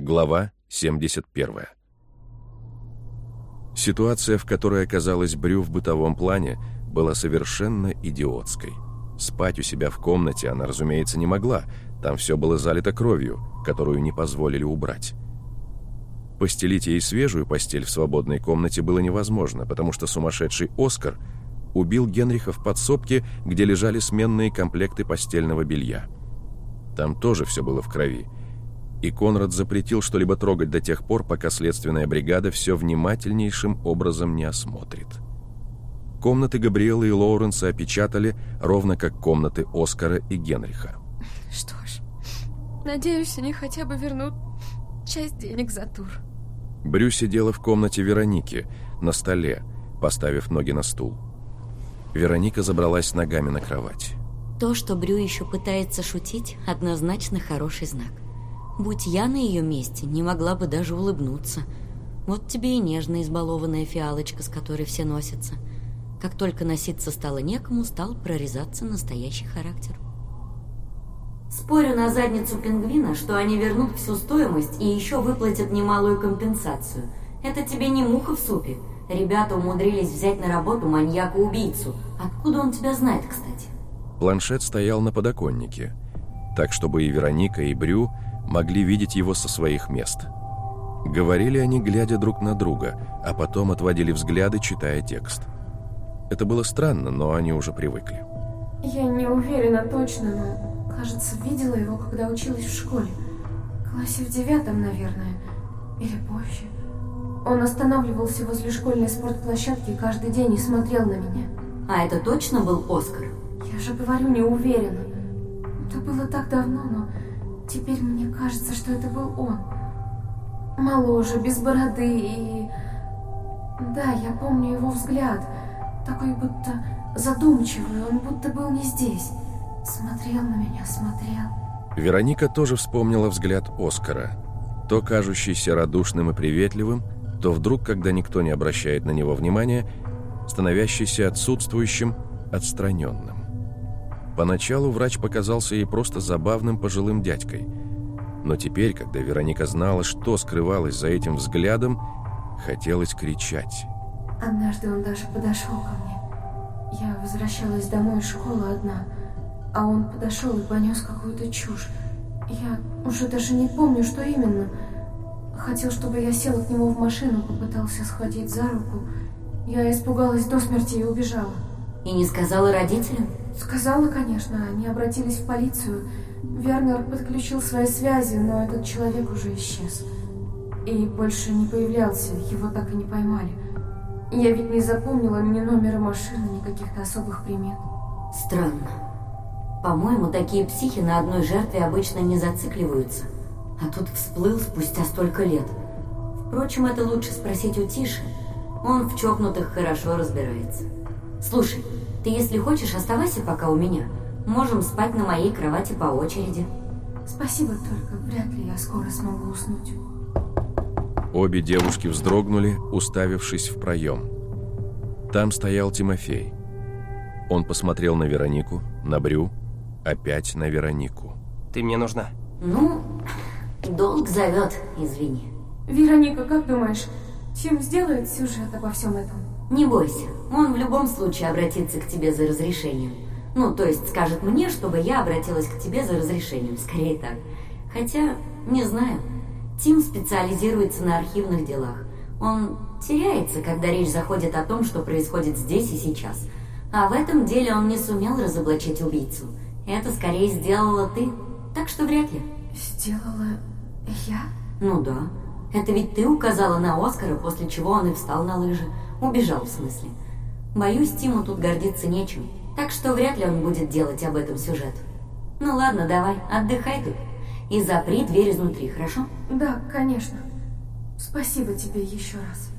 Глава 71. Ситуация, в которой оказалась Брю в бытовом плане, была совершенно идиотской. Спать у себя в комнате она, разумеется, не могла, там все было залито кровью, которую не позволили убрать. Постелить ей свежую постель в свободной комнате было невозможно, потому что сумасшедший Оскар убил Генриха в подсобке, где лежали сменные комплекты постельного белья. Там тоже все было в крови, и Конрад запретил что-либо трогать до тех пор, пока следственная бригада все внимательнейшим образом не осмотрит. Комнаты Габриэлы и Лоуренса опечатали, ровно как комнаты Оскара и Генриха. Что ж, надеюсь, они хотя бы вернут часть денег за тур. Брю сидела в комнате Вероники, на столе, поставив ноги на стул. Вероника забралась ногами на кровать. То, что Брю еще пытается шутить, однозначно хороший знак. Будь я на ее месте, не могла бы даже улыбнуться. Вот тебе и нежная избалованная фиалочка, с которой все носятся. Как только носиться стало некому, стал прорезаться настоящий характер. Спорю на задницу пингвина, что они вернут всю стоимость и еще выплатят немалую компенсацию. Это тебе не муха в супе. Ребята умудрились взять на работу маньяка-убийцу. Откуда он тебя знает, кстати? Планшет стоял на подоконнике, так чтобы и Вероника, и Брю могли видеть его со своих мест. Говорили они, глядя друг на друга, а потом отводили взгляды, читая текст. Это было странно, но они уже привыкли. Я не уверена точно, но, кажется, видела его, когда училась в школе. В классе в девятом, наверное. Или позже. Он останавливался возле школьной спортплощадки каждый день и смотрел на меня. А это точно был Оскар? Я же говорю, не уверена. Это было так давно, но Теперь мне кажется, что это был он. Моложе, без бороды и... Да, я помню его взгляд. Такой будто задумчивый, он будто был не здесь. Смотрел на меня, смотрел. Вероника тоже вспомнила взгляд Оскара. То кажущийся радушным и приветливым, то вдруг, когда никто не обращает на него внимания, становящийся отсутствующим, отстраненным. Поначалу врач показался ей просто забавным пожилым дядькой. Но теперь, когда Вероника знала, что скрывалось за этим взглядом, хотелось кричать. Однажды он даже подошел ко мне. Я возвращалась домой из школы одна, а он подошел и понес какую-то чушь. Я уже даже не помню, что именно. Хотел, чтобы я села к нему в машину, попытался схватить за руку. Я испугалась до смерти и убежала. И не сказала родителям? Сказала, конечно. Они обратились в полицию. Вернер подключил свои связи, но этот человек уже исчез. И больше не появлялся, его так и не поймали. Я ведь не запомнила ни номера машины, ни каких-то особых примет. Странно. По-моему, такие психи на одной жертве обычно не зацикливаются. А тут всплыл спустя столько лет. Впрочем, это лучше спросить у Тиши. Он в чокнутых хорошо разбирается. Слушай, ты, если хочешь, оставайся пока у меня. Можем спать на моей кровати по очереди. Спасибо, только вряд ли я скоро смогу уснуть. Обе девушки вздрогнули, уставившись в проем. Там стоял Тимофей. Он посмотрел на Веронику, на Брю, опять на Веронику. Ты мне нужна. Ну, долг зовет, извини. Вероника, как думаешь, Тим сделает сюжет обо всем этом? Не бойся, он в любом случае обратится к тебе за разрешением. Ну, то есть скажет мне, чтобы я обратилась к тебе за разрешением, скорее так. Хотя, не знаю, Тим специализируется на архивных делах. Он теряется, когда речь заходит о том, что происходит здесь и сейчас. А в этом деле он не сумел разоблачить убийцу. Это скорее сделала ты, так что вряд ли. Сделала я? Ну да. Это ведь ты указала на Оскара, после чего он и встал на лыжи. Убежал, в смысле. Боюсь, Тиму тут гордиться нечем, так что вряд ли он будет делать об этом сюжет. Ну ладно, давай, отдыхай тут. И запри дверь изнутри, хорошо? Да, конечно. Спасибо тебе еще раз.